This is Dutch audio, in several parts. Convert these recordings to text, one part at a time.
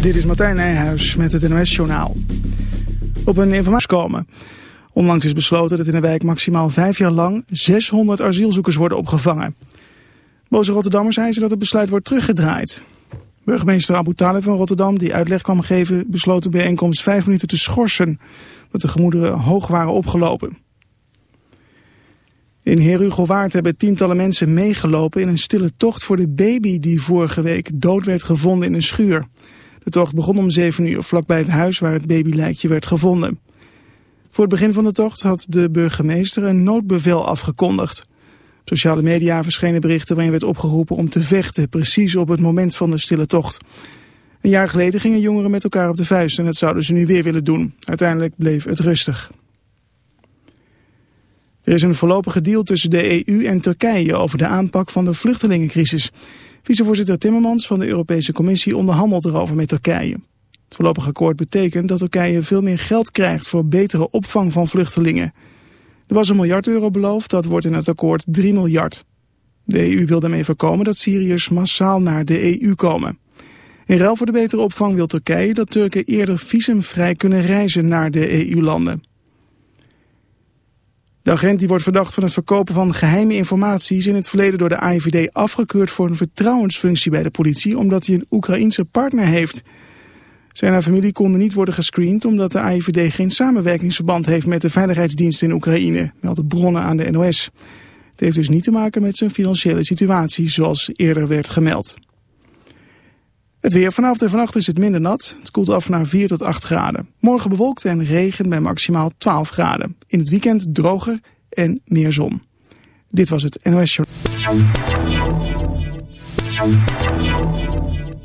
Dit is Martijn Nijhuis met het NOS-journaal. Op een informatie komen. Onlangs is besloten dat in de wijk maximaal vijf jaar lang 600 asielzoekers worden opgevangen. Boze Rotterdammers eisen dat het besluit wordt teruggedraaid. Burgemeester Abu Talib van Rotterdam, die uitleg kwam geven, besloot de bijeenkomst vijf minuten te schorsen, omdat de gemoederen hoog waren opgelopen. In Herugowaard hebben tientallen mensen meegelopen in een stille tocht voor de baby die vorige week dood werd gevonden in een schuur. De tocht begon om 7 uur vlakbij het huis waar het babylijkje werd gevonden. Voor het begin van de tocht had de burgemeester een noodbevel afgekondigd. Op sociale media verschenen berichten waarin werd opgeroepen om te vechten, precies op het moment van de stille tocht. Een jaar geleden gingen jongeren met elkaar op de vuist en dat zouden ze nu weer willen doen. Uiteindelijk bleef het rustig. Er is een voorlopige deal tussen de EU en Turkije over de aanpak van de vluchtelingencrisis. Vicevoorzitter Timmermans van de Europese Commissie onderhandelt erover met Turkije. Het voorlopige akkoord betekent dat Turkije veel meer geld krijgt voor betere opvang van vluchtelingen. Er was een miljard euro beloofd, dat wordt in het akkoord 3 miljard. De EU wil daarmee voorkomen dat Syriërs massaal naar de EU komen. In ruil voor de betere opvang wil Turkije dat Turken eerder visumvrij kunnen reizen naar de EU-landen. De agent die wordt verdacht van het verkopen van geheime informatie is in het verleden door de AIVD afgekeurd voor een vertrouwensfunctie bij de politie omdat hij een Oekraïense partner heeft. Zijn haar familie konden niet worden gescreend omdat de AIVD geen samenwerkingsverband heeft met de veiligheidsdiensten in Oekraïne, melden bronnen aan de NOS. Het heeft dus niet te maken met zijn financiële situatie zoals eerder werd gemeld. Het weer vanavond en vannacht is het minder nat. Het koelt af naar 4 tot 8 graden. Morgen bewolkt en regen bij maximaal 12 graden. In het weekend droger en meer zon. Dit was het NOS Show.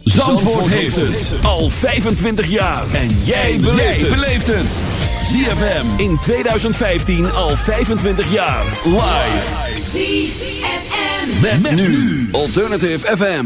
Zandvoort heeft het al 25 jaar. En jij beleeft het. ZFM in 2015 al 25 jaar. Live. ZFM. Met, nu. Alternative FM.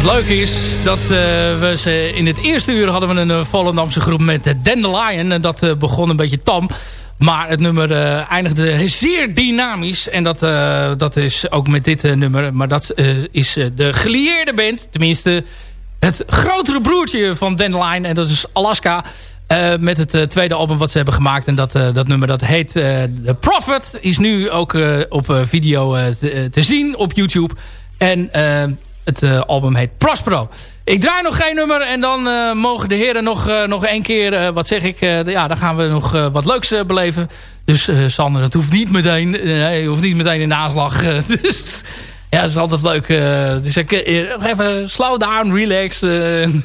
Het leuke is dat uh, we ze in het eerste uur hadden we een uh, Volendamse groep met uh, Dandelion. En dat begon een beetje tam. Maar het nummer eindigde zeer dynamisch. En dat, dat is ook met dit nummer. Maar dat is de gelieerde band. Tenminste, het grotere broertje van Dandelion. En dat is Alaska. met het tweede album wat ze hebben gemaakt. En dat, dat nummer dat heet The Prophet. Is nu ook op video te, te, zien op YouTube. En het uh, album heet Prospero. Ik draai nog geen nummer en dan uh, mogen de heren nog, uh, nog één keer, wat zeg ik, ja, dan gaan we nog wat leuks beleven. Dus Sander, het hoeft niet meteen, je hoeft niet meteen in de aanslag. dus ja, dat is altijd leuk. dus ik, even slow down, relax. we,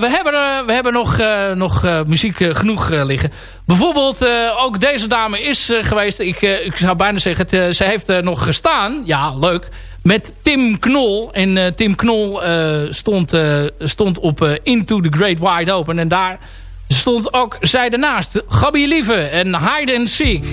hebben, we hebben nog, nog muziek genoeg liggen. Bijvoorbeeld, ook deze dame is geweest. Ik, ik zou bijna zeggen, ze heeft nog gestaan. Ja, leuk met Tim Knol. En uh, Tim Knol uh, stond, uh, stond op Into the Great Wide Open. En daar stond ook zij ernaast. Gabby Lieve en Hide and Seek.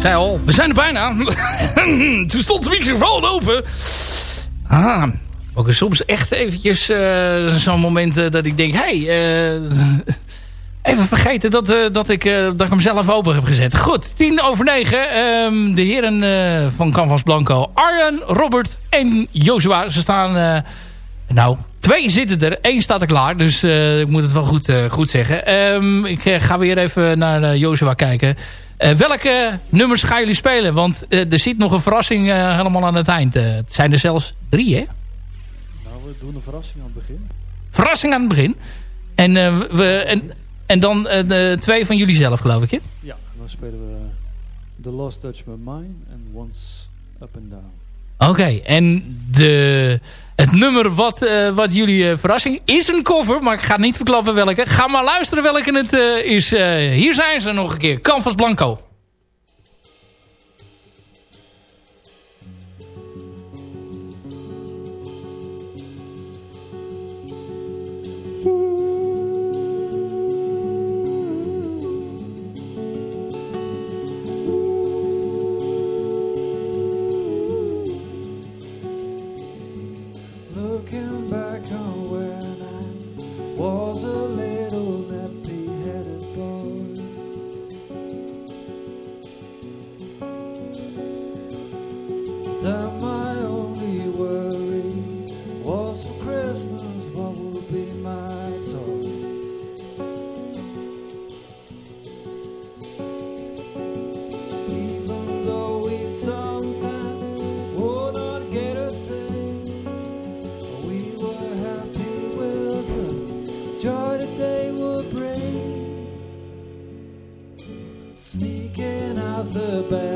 We zijn er bijna. Toen stond de microfoon open. Ah, ook soms echt eventjes uh, zo'n moment uh, dat ik denk... Hey, uh, even vergeten dat, dat, ik, dat ik hem zelf open heb gezet. Goed, tien over negen. Um, de heren van Canvas Blanco. Arjen, Robert en Joshua. Ze staan... nou, twee zitten er. Eén staat er klaar. Dus ik moet het wel goed, goed zeggen. Um, ik ga weer even naar Joshua kijken... Uh, welke nummers gaan jullie spelen? Want uh, er zit nog een verrassing uh, helemaal aan het eind. het zijn er zelfs drie, hè? Nou, we doen een verrassing aan het begin. Verrassing aan het begin. En, we, en, en dan twee van jullie zelf, geloof ik, hè? Ja, dan spelen we The Lost Dutch Mine en Once Up and Down. Oké, en de, het nummer wat, uh, wat jullie uh, verrassing is een cover, maar ik ga niet verklappen welke. Ga maar luisteren welke het uh, is. hier zijn ze nog een keer, Canvas Blanco. the bed.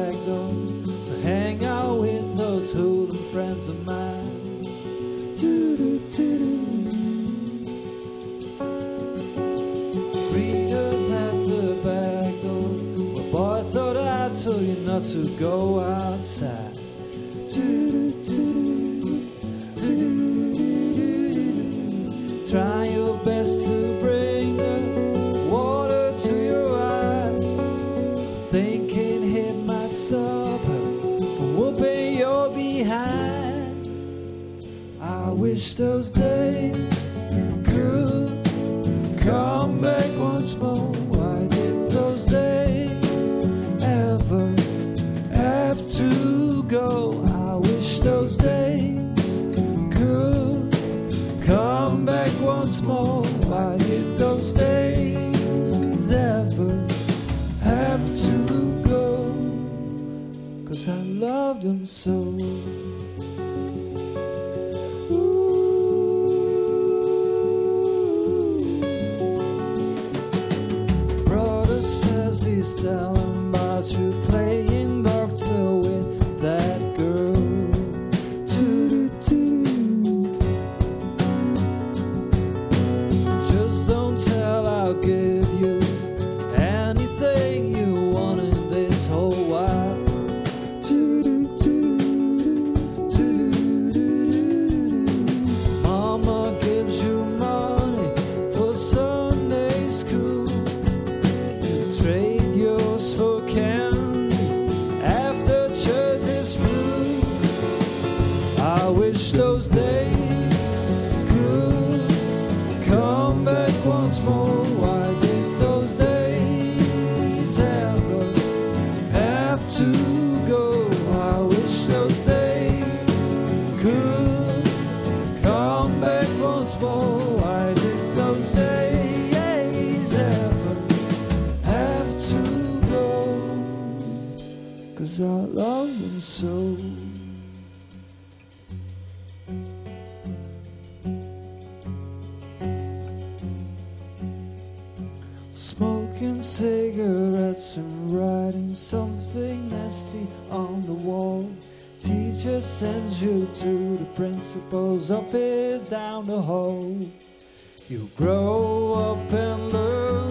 wish those days. sends you to the principal's office down the hall. You grow up and learn.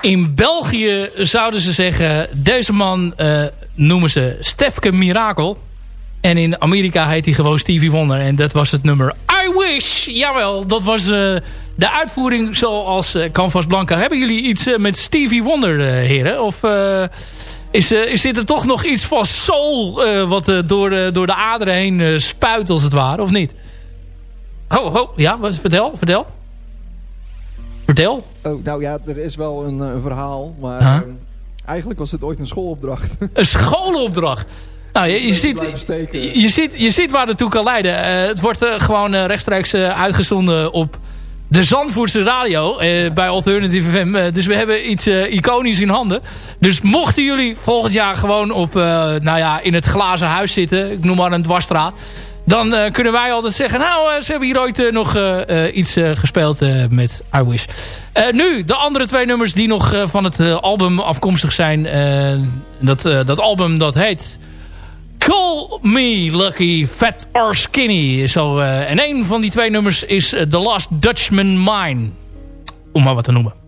In België zouden ze zeggen... deze man uh, noemen ze Stefke Mirakel. En in Amerika heet hij gewoon Stevie Wonder. En dat was het nummer I Wish. Jawel, dat was uh, de uitvoering zoals uh, Canvas Blanca. Hebben jullie iets met Stevie Wonder, heren? Of is, is dit er toch nog iets van soul... wat door, door de aderen heen spuit, als het ware, of niet? Ho, ho, ja, vertel, vertel. Vertel. Oh, nou ja, er is wel een, een verhaal, maar... Huh? Eigenlijk was het ooit een schoolopdracht. Een schoolopdracht? Nou, je, je, ziet, je, ziet, je ziet waar het toe kan leiden. Uh, het wordt uh, gewoon uh, rechtstreeks uitgezonden op de Zandvoortse radio bij Alternative FM. dus we hebben iets iconisch in handen. Dus mochten jullie volgend jaar gewoon op, nou ja, in het glazen huis zitten. Ik noem maar een dwarsstraat. Dan kunnen wij altijd zeggen, nou, ze hebben hier ooit nog iets gespeeld met I Wish. nu, de andere twee nummers die nog van het album afkomstig zijn. dat, dat album dat heet... Call Me Lucky, Fat or Skinny. En een van die twee nummers is The Last Dutchman Mine. Om maar wat te noemen.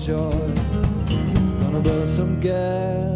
joy. Gonna burn some gas.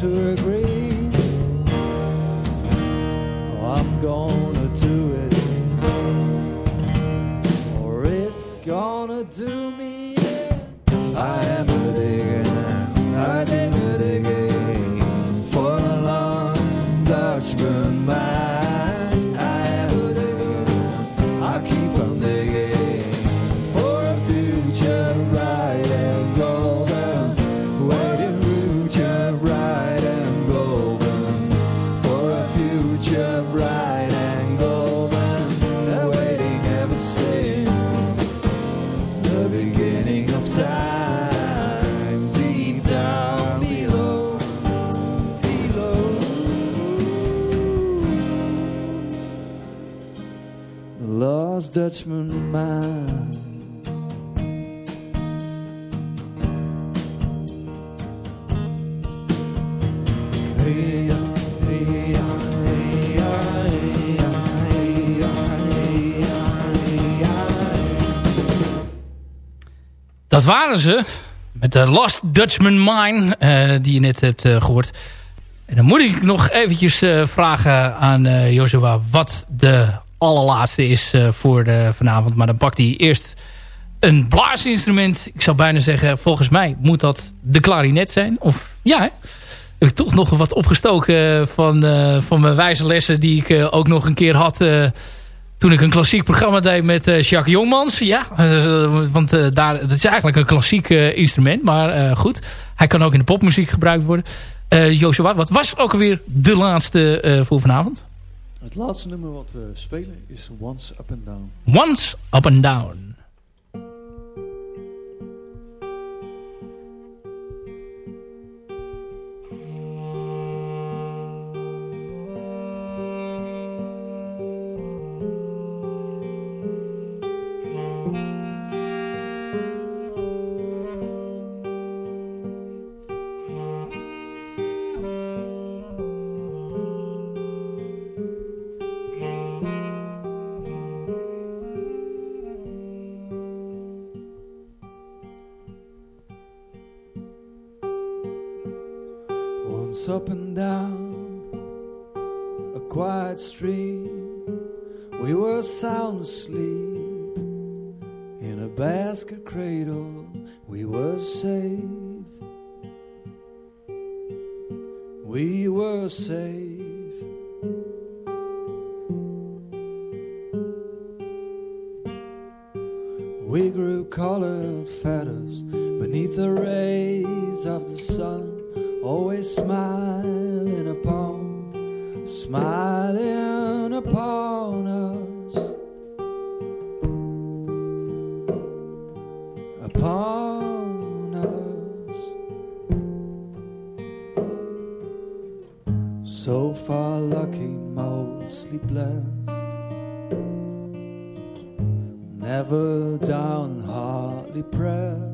to agree, oh, I'm gonna do it, or it's gonna do mine. Dat waren ze. Met de Lost Dutchman Mine. eh, die je net hebt eh, gehoord. En dan moet ik nog eventjes eh, vragen aan Joshua. Wat de allerlaatste is eh, voor de, vanavond. Maar dan pakt hij eerst een blaasinstrument. Ik zou bijna zeggen. Volgens mij moet dat de klarinet zijn. Of ja hè? Heb ik toch nog wat opgestoken eh, van, eh, van mijn wijze lessen. Die ik ook nog een keer had... toen ik een klassiek programma deed met Jacques Jongmans. Ja, want daar, dat is eigenlijk een klassiek instrument. Maar goed, hij kan ook in de popmuziek gebruikt worden. Eh Joshua, wat was ook alweer de laatste voor vanavond? Het laatste nummer wat we spelen is Once Up and Down. Once Up and Down. Were safe. We were safe. We grew colored feathers beneath the rays of the sun always smiling upon, smiling upon us, mostly blessed, never down, hardly pressed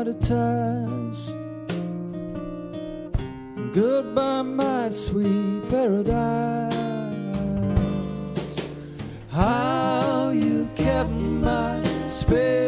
out of ties. Goodbye, my sweet paradise. How you kept my space.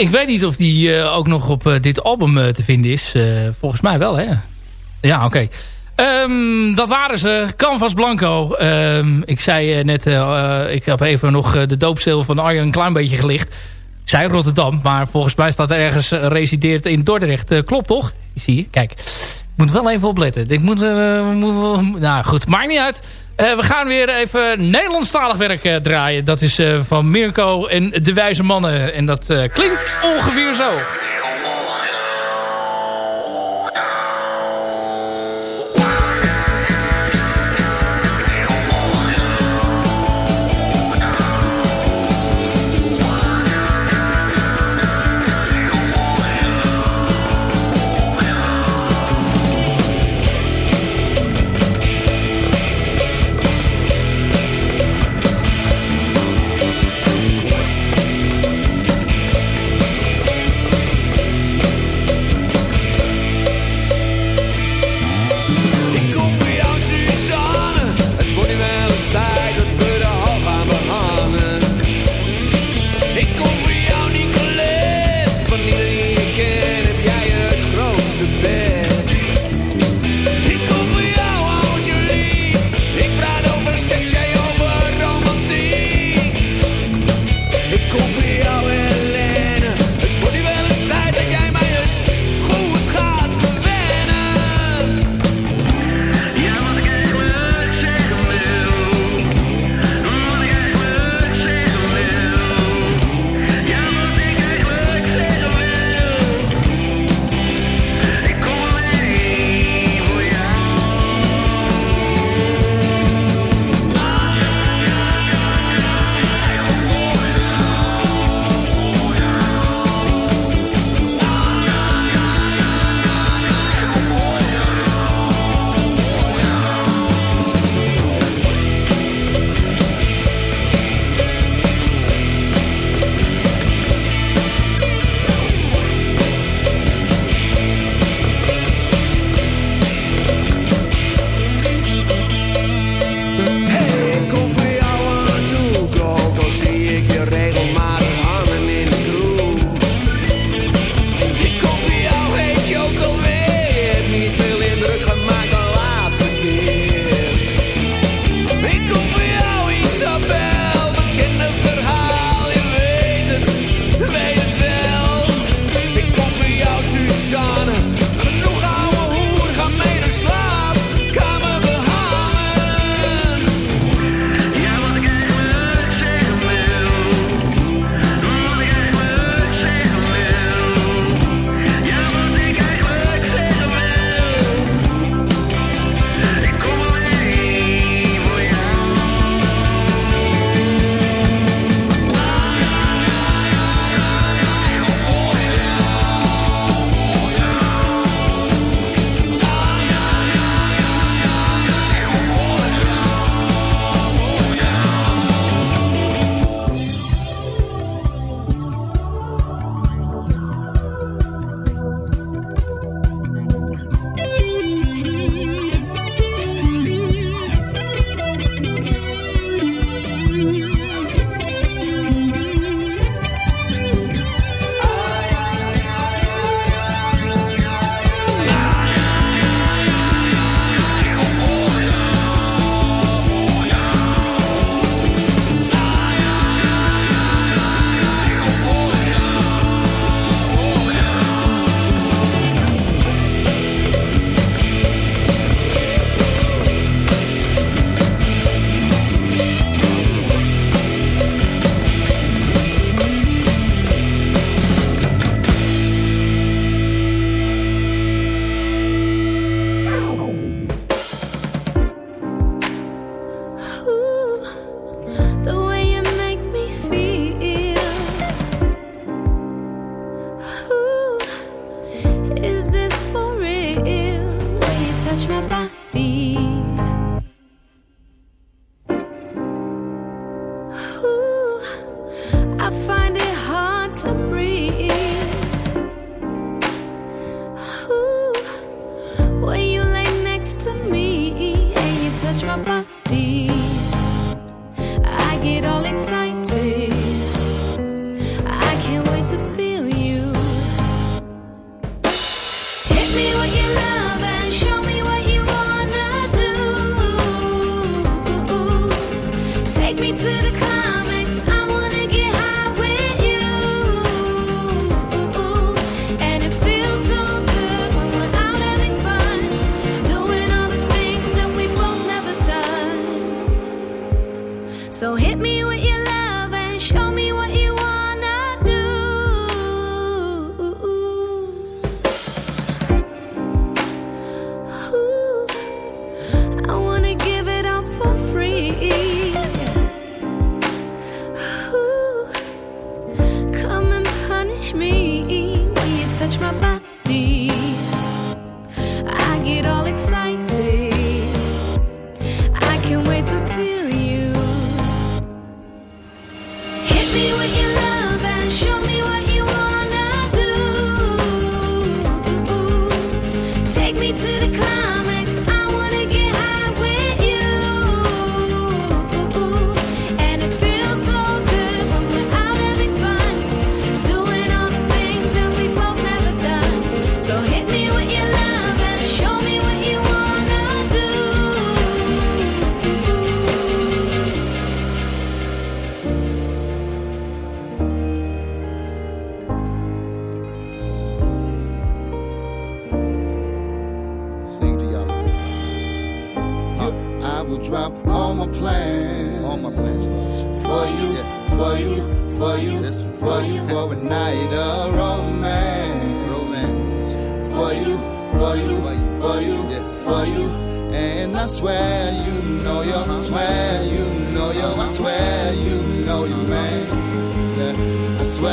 Ik weet niet of die ook nog op dit album te vinden is. volgens mij wel, hè? Ja, oké. Ehm, dat waren ze. Canvas Blanco. Ehm, ik zei net, ik heb even nog de doopstil van Arjen een klein beetje gelicht. Zei Rotterdam, maar volgens mij staat er ergens resideert in Dordrecht. klopt toch? Zie je, kijk. Ik moet wel even opletten. Ik moet, moet nou goed, maakt niet uit. We gaan weer even Nederlandstalig werk draaien. Dat is van Mirko en de Wijze Mannen. En dat klinkt ongeveer zo.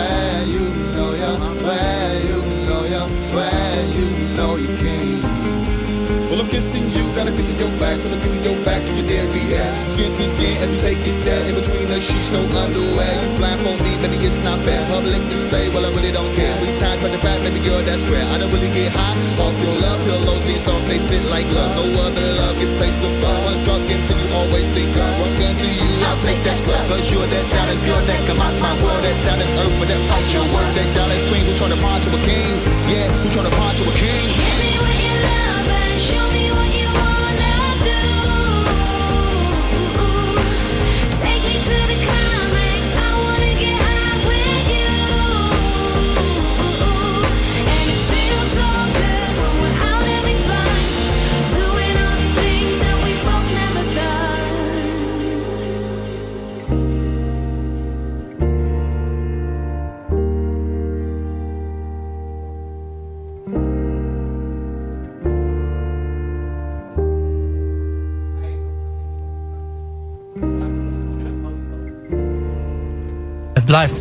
swear, you know you swear, you know you swear, you know you can. Well, I'm kissing you, gotta kiss your back, from the kiss in your back to the dairy, yeah. Skin to skin, if you take it there, in between the sheets, no underwear. You blindfold me, baby, it's not fair. Public display, well, I really don't care. We tied by the back, baby girl, that's where I don't really get high off your love. Pillows, jeans off, they fit like love. No other love, get placed above. I'm drunk into you always think I'm broken to you. I'll take that slap, cause you're that Dallas girl that come out my world. That Dallas earth, but that fight your worth. That Dallas queen who turned a pawn to a king. Yeah, who turned a pawn to a king.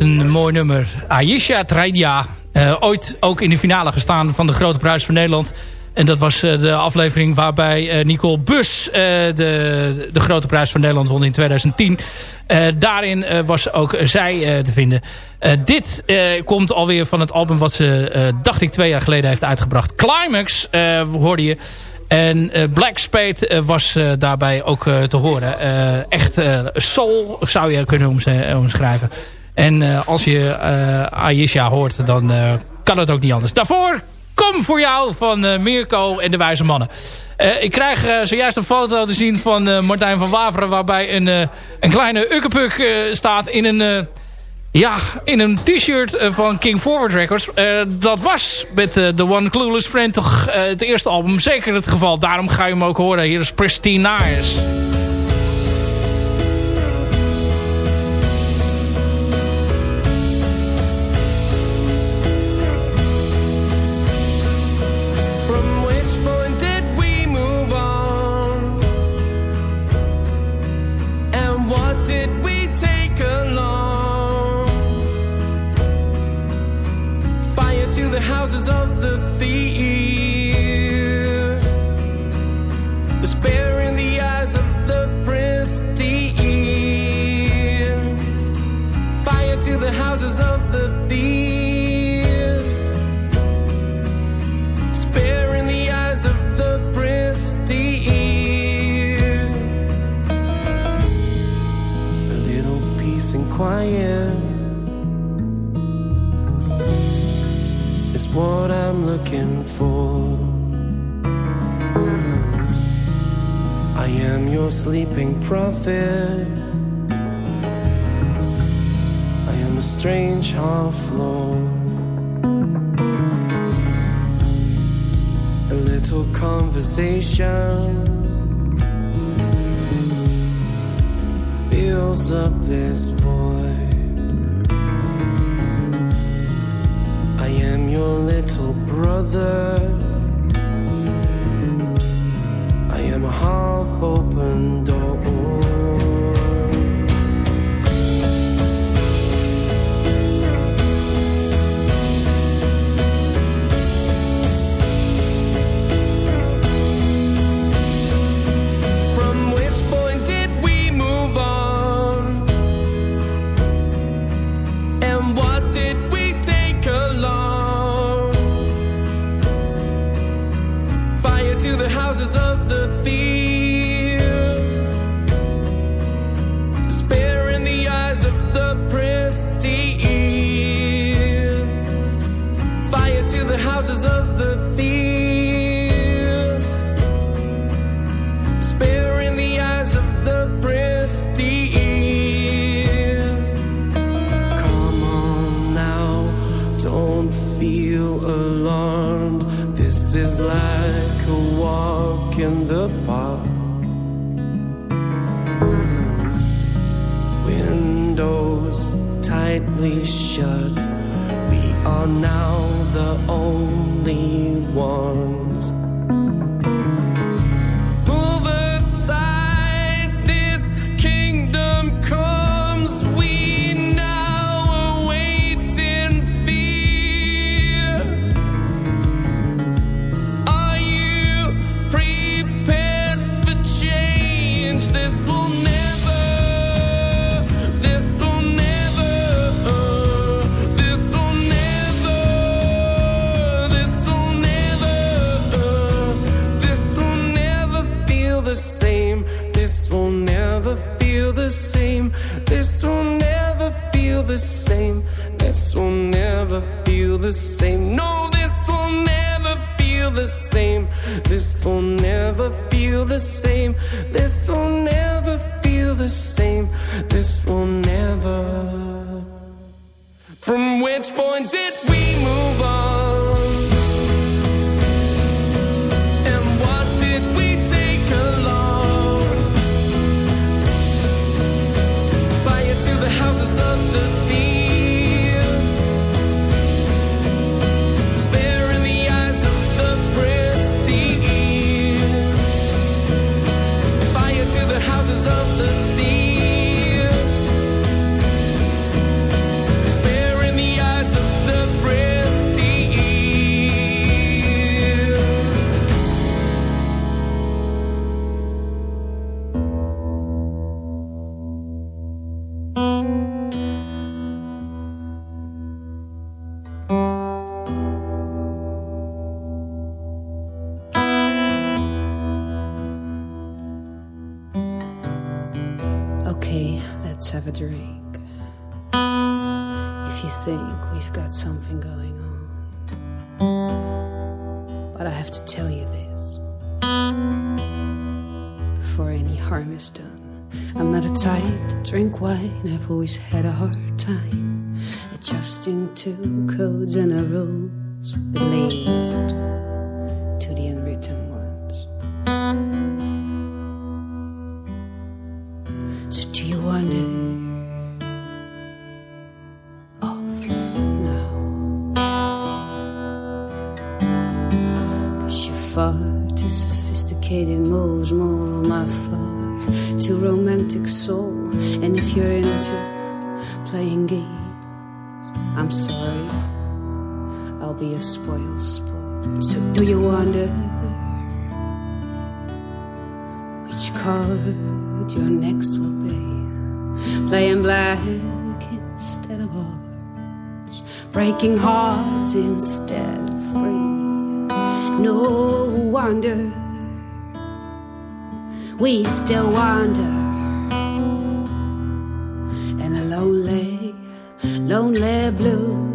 Een mooi nummer. Aisha Traidja. Uh, ooit ook in de finale gestaan van de Grote Prijs van Nederland. En dat was uh, de aflevering waarbij uh, Nicole Bus de, de Grote Prijs van Nederland won in 2010. daarin was ook zij te vinden. dit komt alweer van het album wat ze, dacht ik, twee jaar geleden heeft uitgebracht. Climax hoorde je. En Black Spade was daarbij ook te horen. echt soul zou je kunnen omschrijven. En uh, als je uh, Aisha hoort, dan uh, kan het ook niet anders. Daarvoor, kom voor jou van Mirko en de Wijze Mannen. ik krijg zojuist een foto te zien van Martijn van Waveren... waarbij een, een kleine ukkepuk staat in een... Ja, in een t-shirt van King Forward Records. dat was met The One Clueless Friend toch het eerste album. Zeker het geval. Daarom ga je hem ook horen. Hier is Pristine. Same. This will never feel the same. This will never. From which point did we move something going on. But I have to tell you this before any harm is done. I'm not a type to drink wine, I've always had a hard time adjusting to codes and rules, at least to the end. I'm sorry, I'll be a spoiled sport. So do you wonder which card your next will be? Playing black instead of orange, breaking hearts instead of free. No wonder we still wonder lonely blues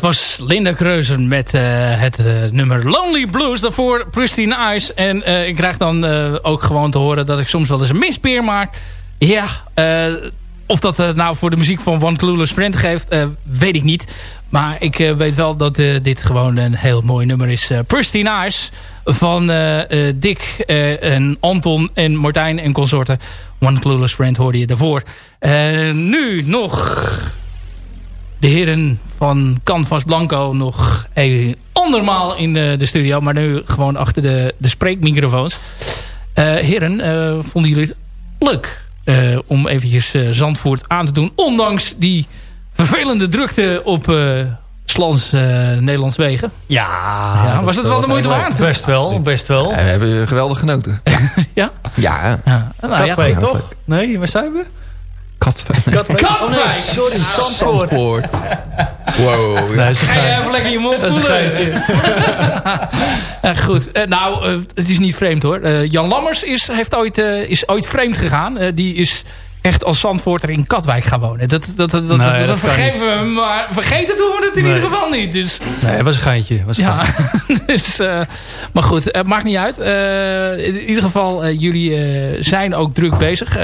Dat was Linda Kreuzen met eh, het eh, nummer Lonely Blues. Daarvoor Pristine Eyes. En eh, ik krijg dan ook gewoon te horen dat ik soms wel eens een mispeer maak. Ja, of dat nou voor de muziek van One Clueless Friend geeft, weet ik niet. Maar ik weet wel dat dit gewoon een heel mooi nummer is. Pristine Eyes van Dick en Anton en Martijn en consorten. One Clueless Friend hoorde je daarvoor. Nu nog de heren van Canvas Blanco nog een andermaal in de, de studio. Maar nu gewoon achter de, de spreekmicrofoons. Eh, heren, eh, vonden jullie het leuk eh, om eventjes eh, Zandvoort aan te doen? Ondanks die vervelende drukte op eh Slans eh, Nederlands wegen. Ja, Ja, was het wel de moeite waard? Best wel, best wel. Ja, we hebben geweldig genoten. Ja? Ja. Ja. Nou, ja, Katwijk, goed. toch? Nee, waar zijn we? Katwijk. Katwijk. Oh, nee, sorry, Zandvoort. Zandvoort. Wow. Nee, is Ga je even lekker je mond Dat is een spoelen? Ja, goed, Eh, nou, eh, het is niet vreemd hoor. Eh, Jan Lammers is, heeft ooit, eh, is ooit vreemd gegaan. Eh, die is echt als Zandvoorter in Katwijk gaan wonen. Dat, dat, dat, dat, Nee, dat dat kan vergeven we hem, maar vergeten doen we het in Nee. ieder geval niet. Dus, Nee, het was een geintje. Was een ja, geintje. dus, eh, maar goed, het maakt niet uit. Eh, in ieder geval, eh, jullie eh, zijn ook druk bezig.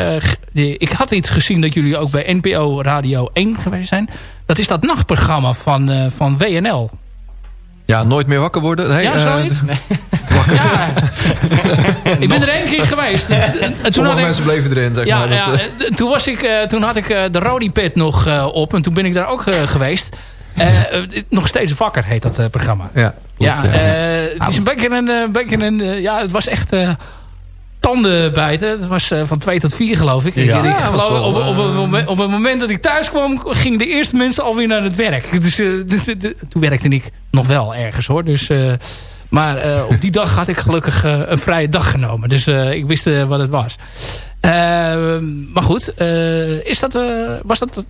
Ik had iets gezien dat jullie ook bij NPO Radio 1 geweest zijn. Dat is dat nachtprogramma van, eh, van WNL. Ja, nooit meer wakker worden. Nee, Ja, zoiets? Ja. ik ben er één keer geweest. En toen had Sommige ik, mensen bleven erin, zeg ja, maar. Ja, eh, toen, was ik, eh, toen had ik eh, de Rody Pit nog op. En toen ben ik daar ook geweest. Nog steeds wakker heet dat programma. ja, Ja, het is een beetje een... beetje een ja, het was echt... tanden bijten. Het was van twee tot vier geloof ik. Ja. ik, ik Ja, geloof, was wel, op, op, het moment, op het moment dat ik thuis kwam, gingen de eerste mensen alweer naar het werk. Dus de- de- de- toen werkte ik nog wel ergens hoor. Dus, maar eh, op die dag had ik gelukkig eh, een vrije dag genomen. Dus eh, ik wist wat het was. Maar goed, is dat, was dat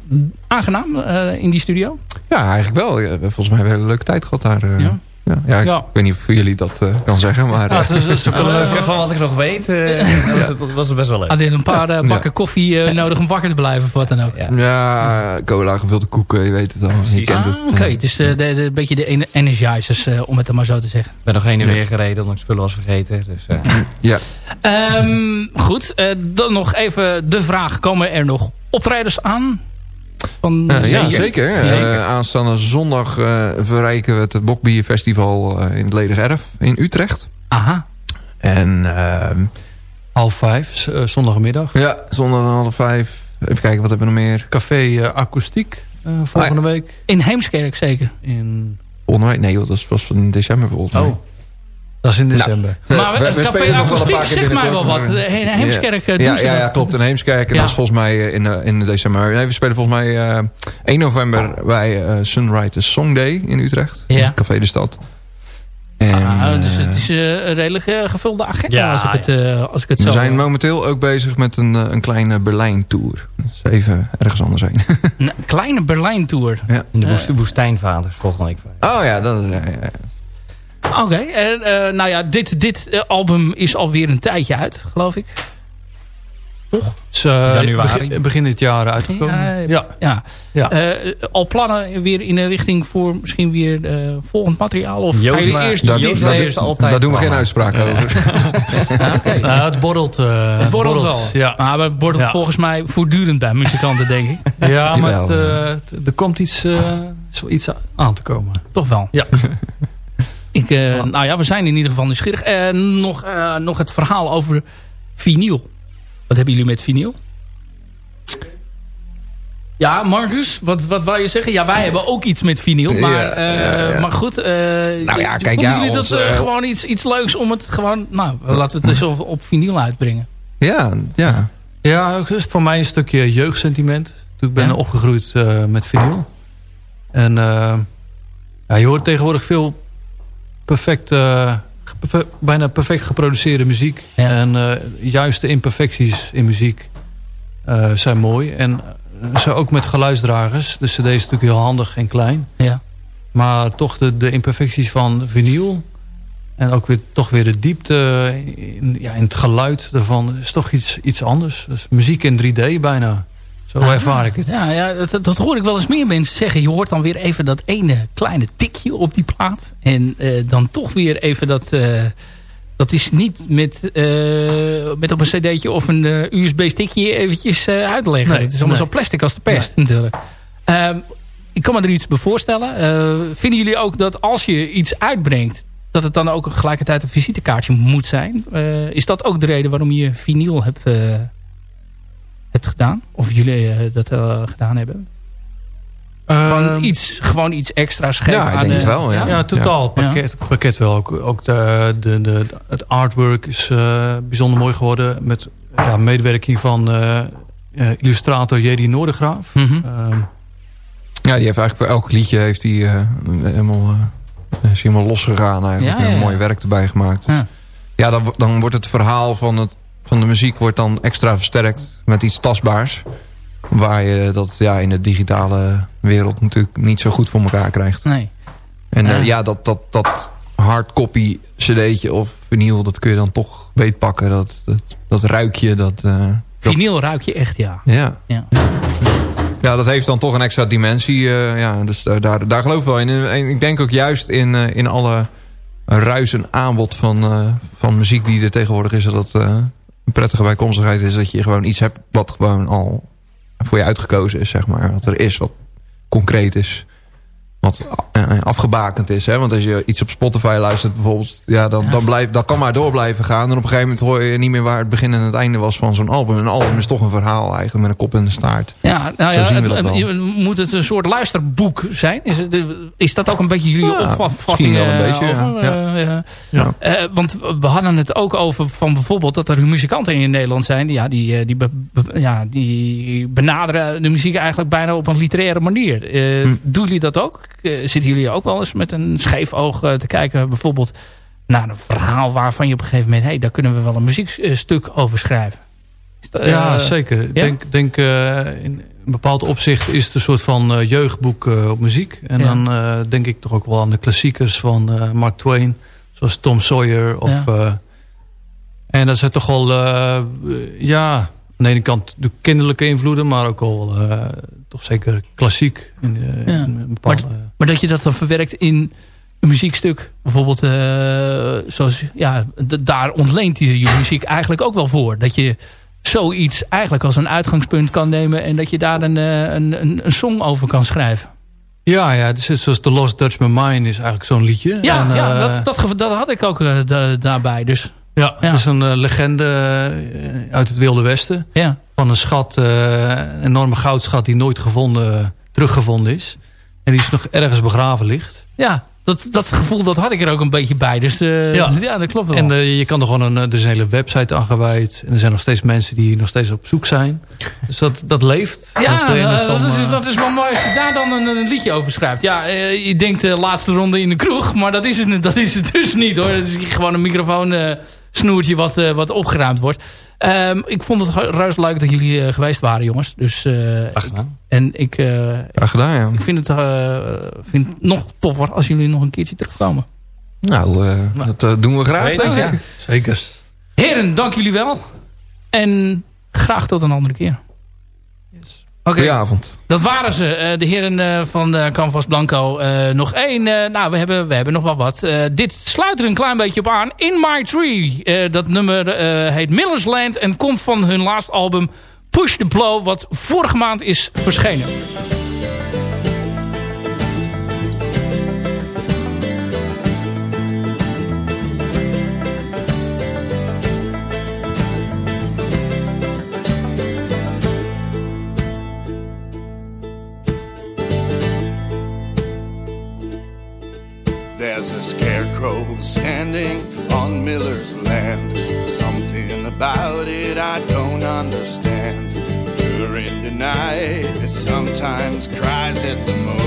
aangenaam in die studio? ja, eigenlijk wel. Volgens mij hebben we een hele leuke tijd gehad daar. Ja. Ja. Ja, ik Ja. weet niet of jullie dat eh, kan zeggen, maar... Ja, eh, het is, het is ook wel Eh. Van wat ik nog weet, eh, was, het, was het best wel leuk. Had je een paar bakken koffie nodig om wakker te blijven of wat dan ook? Ja. ja, cola, gevulde koeken, je weet het al. Je kent het. Ah, Oké, dus eh, de, de, een beetje de ene- energizers, eh, om het dan maar zo te zeggen. Ik ben nog heen en weer gereden omdat ik spullen was vergeten. Dus, eh, Ja. Ehm, goed, eh, dan nog even de vraag. Komen er nog optredens aan? Van, ja, Zeker. Eh, aanstaande zondag eh, verrijken we het Bokbierfestival eh in het Ledig Erf in Utrecht. Aha. En ehm, Half vijf, eh, zondagmiddag. ja, zondag half vijf. Even kijken, wat hebben we nog meer? Café Akoestiek eh, volgende week. In Heemskerk zeker. In Volgende week? Nee, joh, dat was in december volgens mij. Oh. Dat is in december. Nou, Maar we- we Café spelen nog wel een Akoestiek paar keer zegt mij wel wat. Heemskerk eh, ja, doen ze ja, ja, dat. klopt. In Heemskerk. En Ja. dat is volgens mij eh, in, eh, in december. Nee, we spelen volgens mij eh 1 november bij eh Sunrise Song Day in Utrecht. Ja. Café de Stad. En, Ah, dus eh, het is eh, een redelijk eh, gevulde agenda Ja, als ik het, eh, als ik het we zo... zijn momenteel ook bezig met een, eh, een kleine Berlijn-tour. Dus even ergens anders heen. Een kleine Berlijn-tour. ja. In de woest, woestijnvaders volgende week. Oh ja, dat is... ja, ja. Oké, en, eh, nou ja, dit, dit eh, album is alweer een tijdje uit, geloof ik. Is, eh, Januari. Begin, begin dit jaar uitgekomen. Ja, Ja. ja. Ja. Eh, al plannen weer in een richting voor misschien weer eh, volgend materiaal? Of Joost ga je maar- eerst dit- heeft daar- altijd daar doen we geen uitspraak over. Oké. Nou, het borrelt. eh, Het borrelt wel. Ja, Maar het borrelt Ja. volgens mij voortdurend bij muzikanten, denk ik. ja maar het, Jawel. eh, het- er komt iets, eh, is wel iets aan te komen. Toch wel. Ja. Ik, eh, nou ja, we zijn in ieder geval nieuwsgierig. Eh nog, eh, nog het verhaal over vinyl. Wat hebben jullie met vinyl? Ja, Marcus, wat, wat wou je zeggen? Ja, wij hebben ook iets met vinyl. Maar, Ja, eh, ja, ja. maar goed. eh Nou ja, kijk, ja, jullie dat gewoon iets, iets leuks om het gewoon... Nou, laten we het dus op, op vinyl uitbrengen. Ja, ja. Ja, voor mij een stukje jeugdsentiment. Toen ik ben Ja. opgegroeid eh, met vinyl. En eh, ja, je hoort tegenwoordig veel perfect, eh, bijna perfect geproduceerde muziek. Ja. En eh, juist de imperfecties in muziek eh, zijn mooi. En zo ook met geluidsdragers. De cd is natuurlijk heel handig en klein. Ja. Maar toch de, de imperfecties van vinyl... en ook weer, toch weer de diepte in, ja, in het geluid daarvan... is toch iets, iets anders. Dus muziek in 3D bijna. Zo ervaar ik het. Ja, ja dat, dat hoor ik wel eens meer mensen zeggen. Je hoort dan weer even dat ene kleine tikje op die plaat. En eh, dan toch weer even dat... eh, dat is niet met, eh, met op een cd'tje of een USB-stickje eventjes uit te leggen. Nee, het is allemaal nee. zo plastic als de pest natuurlijk. Ehm, ik kan me er iets bij voorstellen. Vinden jullie ook dat als je iets uitbrengt... dat het dan ook tegelijkertijd een visitekaartje moet zijn? Is dat ook de reden waarom je vinyl hebt, hebt gedaan? Of jullie eh, dat eh, gedaan hebben? Van Ehm, iets, gewoon iets extra's geven Ja, ik aan denk de- het wel, ja. Ja, totaal. Ja. Pakket, pakket wel. Ook, ook de, de, de, het artwork is eh, bijzonder mooi geworden. Met ja, medewerking van eh, eh, illustrator Jedi Noordergraaf. Mhm. Ehm, Ja, die heeft eigenlijk voor elk liedje heeft die, eh, helemaal, eh, is hij helemaal losgegaan eigenlijk. Ja, ja, ja. mooi werk erbij gemaakt. Ja. Ja, dan, dan wordt het verhaal van, het, van de muziek wordt dan extra versterkt met iets tastbaars. Waar je dat ja, in de digitale wereld natuurlijk niet zo goed voor elkaar krijgt. Nee. En eh, Ja. dat, dat, dat hardcopy cd'tje of vinyl, dat kun je dan toch beetpakken. Dat, dat, dat ruikje, dat... eh, Vinyl ruik je echt, ja. ja. Ja. Ja, dat heeft dan toch een extra dimensie. eh, ja, dus daar, daar, geloof ik wel in. En ik denk ook juist in, in alle ruis en aanbod van, van muziek die er tegenwoordig is... dat een prettige bijkomstigheid is dat je gewoon iets hebt... wat gewoon al voor je uitgekozen is, zeg maar. Wat er is, wat concreet is. Wat eh, afgebakend is. Hè? Want als je iets op Spotify luistert bijvoorbeeld... Ja, dan. Dan blijf, dat kan maar door blijven gaan. En op een gegeven moment hoor je niet meer waar het begin en het einde was van zo'n album. Een album is toch een verhaal eigenlijk met een kop en een staart. Ja, nou ja, het- moet het een soort luisterboek zijn? Is, het, is dat ook een beetje jullie Ja, opvatting? misschien wel een beetje, ja. over? Ja. Eh, ja. Ja. Eh, want we hadden het ook over van bijvoorbeeld dat er muzikanten in Nederland zijn. Die, ja, die, eh, die, be- be- ja, die benaderen de muziek eigenlijk bijna op een literaire manier. Eh, Hm. Doen jullie dat ook? Eh, zitten jullie ook wel eens met een scheef oog eh, te kijken bijvoorbeeld naar een verhaal waarvan je op een gegeven moment... hé, hey, daar kunnen we wel een muziekstuk over schrijven. Is dat, ja, eh, zeker. Ik ja? denk, denk eh, in een bepaald opzicht is het een soort van eh, jeugdboek eh, op muziek. En Ja. dan eh, denk ik toch ook wel aan de klassiekers van eh, Mark Twain. Zoals Tom Sawyer. Of, Ja. eh, en dat zijn toch wel, eh, ja, aan de ene kant de kinderlijke invloeden. Maar ook al eh, toch zeker klassiek. In, Ja. in een bepaalde, Maar dat je dat dan verwerkt in een muziekstuk. Bijvoorbeeld, zoals, ja, daar ontleent je je muziek eigenlijk ook wel voor. Dat je zoiets eigenlijk als een uitgangspunt kan nemen... en dat je daar een, een, een, een song over kan schrijven. Ja, ja, dus het- zoals The Lost Dutchman Mine is eigenlijk zo'n liedje. Ja, En, ja eh, dat, dat, dat had ik ook eh, da- daarbij. Dus Ja, Ja. dat is een eh, legende uit het Wilde Westen. ja, Van een schat, een enorme goudschat die nooit gevonden, teruggevonden is. En die is nog ergens begraven ligt. ja, dat, dat gevoel dat had ik er ook een beetje bij. Dus uh, ja. ja. dat klopt wel. En uh, je kan er gewoon een, er is een hele website aan gewijd. En er zijn nog steeds mensen die nog steeds op zoek zijn. Dus dat, dat leeft. Ja, dat, uh, dan, dat, is, dat is wel mooi als je daar dan een, een liedje over schrijft. Ja, je denkt de laatste ronde in de kroeg. Maar dat is het, dat is het dus niet hoor. Het is gewoon een microfoon snoertje wat, wat opgeruimd wordt. Um, ik vond het reuze leuk dat jullie uh, geweest waren, jongens. Dus, uh, gedaan. En ik, uh, gedaan, ja. ik vind, het, vind het nog toffer als jullie nog een keertje terugkomen. Nou, dat doen we graag. Denk ja. Zeker. Heren, dank jullie wel. En graag tot een andere keer. Okay. Goedenavond. Dat waren ze, uh, de heren uh, van uh, Canvas Blanco. nog één, nou we hebben, we hebben nog wel wat. dit sluit er een klein beetje op aan. In My Tree. dat nummer heet Miller's Land en komt van hun laatste album Push the Blow. Wat vorige maand is verschenen. There's a scarecrow standing on Miller's land. Something about it I don't understand. During the night, it sometimes cries at the moon.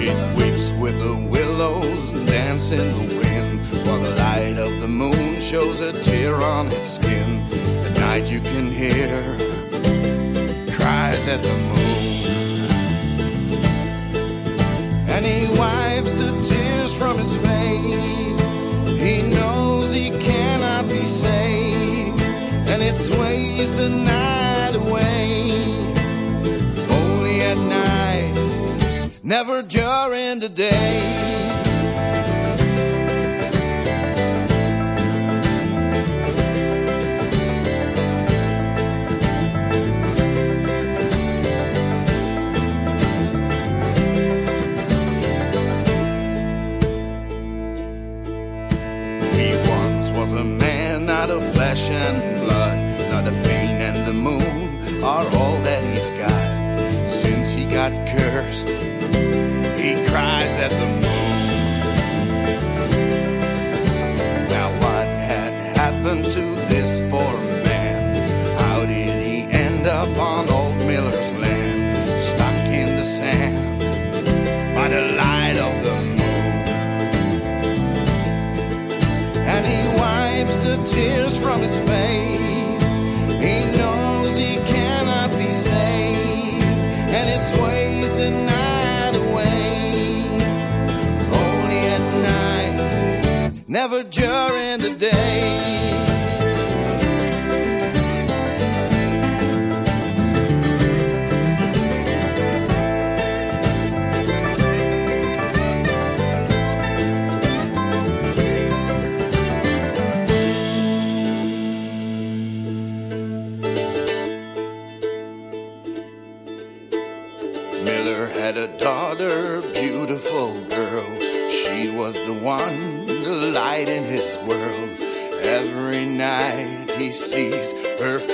It weeps with the willows and dance in the wind, while the light of the moon shows a tear on its skin. At night you can hear cries at the moon and he wipes the tears from his face. He knows he cannot be saved, and it sways the night away. Only at night, never during the day.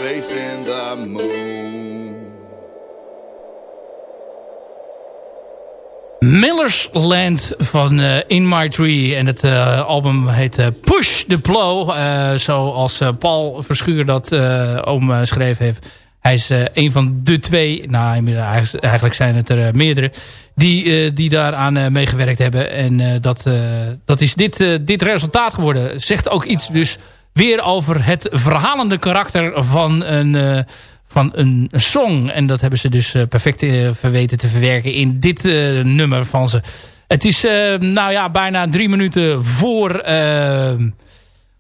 Face in the moon. Miller's Land van uh, In My Tree. En het uh, album heet uh, Push the Blow. zoals Paul Verschuur dat omschreven heeft. Hij is een van de twee, nou eigenlijk zijn het er meerdere die, die daaraan meegewerkt hebben. En dat, dat is dit, dit resultaat geworden. Zegt ook iets dus weer over het verhalende karakter van een, van een, song. En dat hebben ze dus perfect verweten te verwerken in dit nummer van ze. Het is nou ja, bijna drie minuten voor,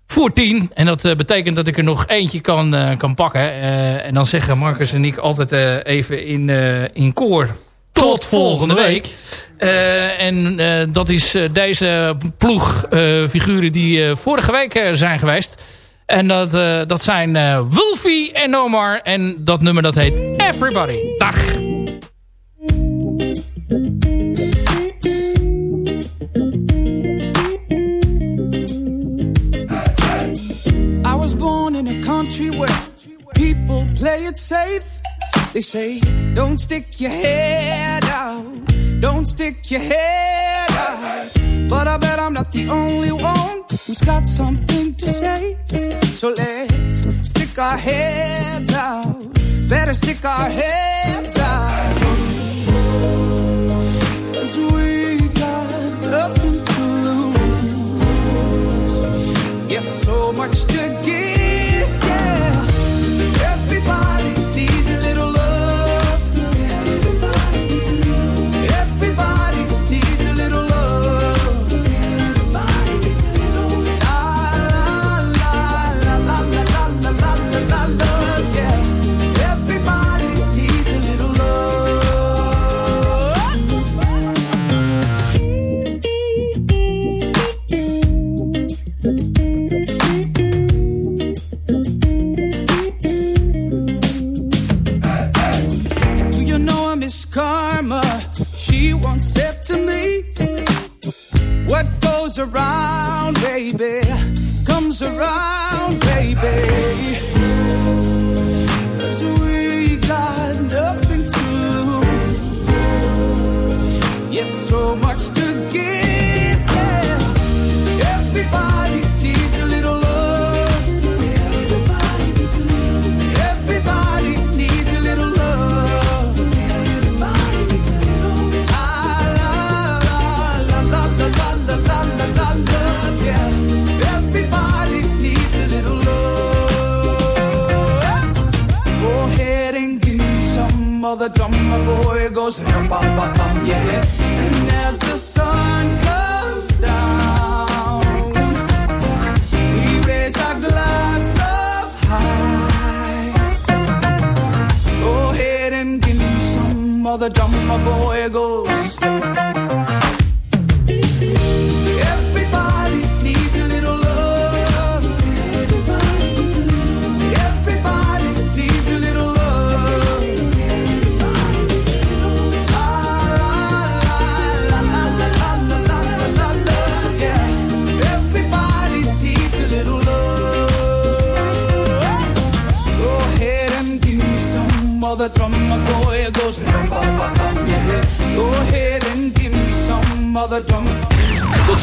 voor tien. En dat betekent dat ik er nog eentje kan, kan pakken. en dan zeggen Marcus en ik altijd even in, in koor tot volgende week. Uh, en uh, dat is uh, deze ploeg figuren die vorige week zijn geweest. En dat, dat zijn Wolfie en Nomar. En dat nummer dat heet Everybody. Dag! I was born in a country where people play it safe. They say, don't stick your head out Don't stick your head out. But I bet I'm not the only one who's got something to say. So let's stick our heads out. Better stick our heads out. Cause we got nothing to lose. Yet so much to give, around, baby. Drummer boy goes rum bum bum bum yeah. And as the sun comes down, we raise our glass up high. Go ahead and give me some of the drummer boy goes.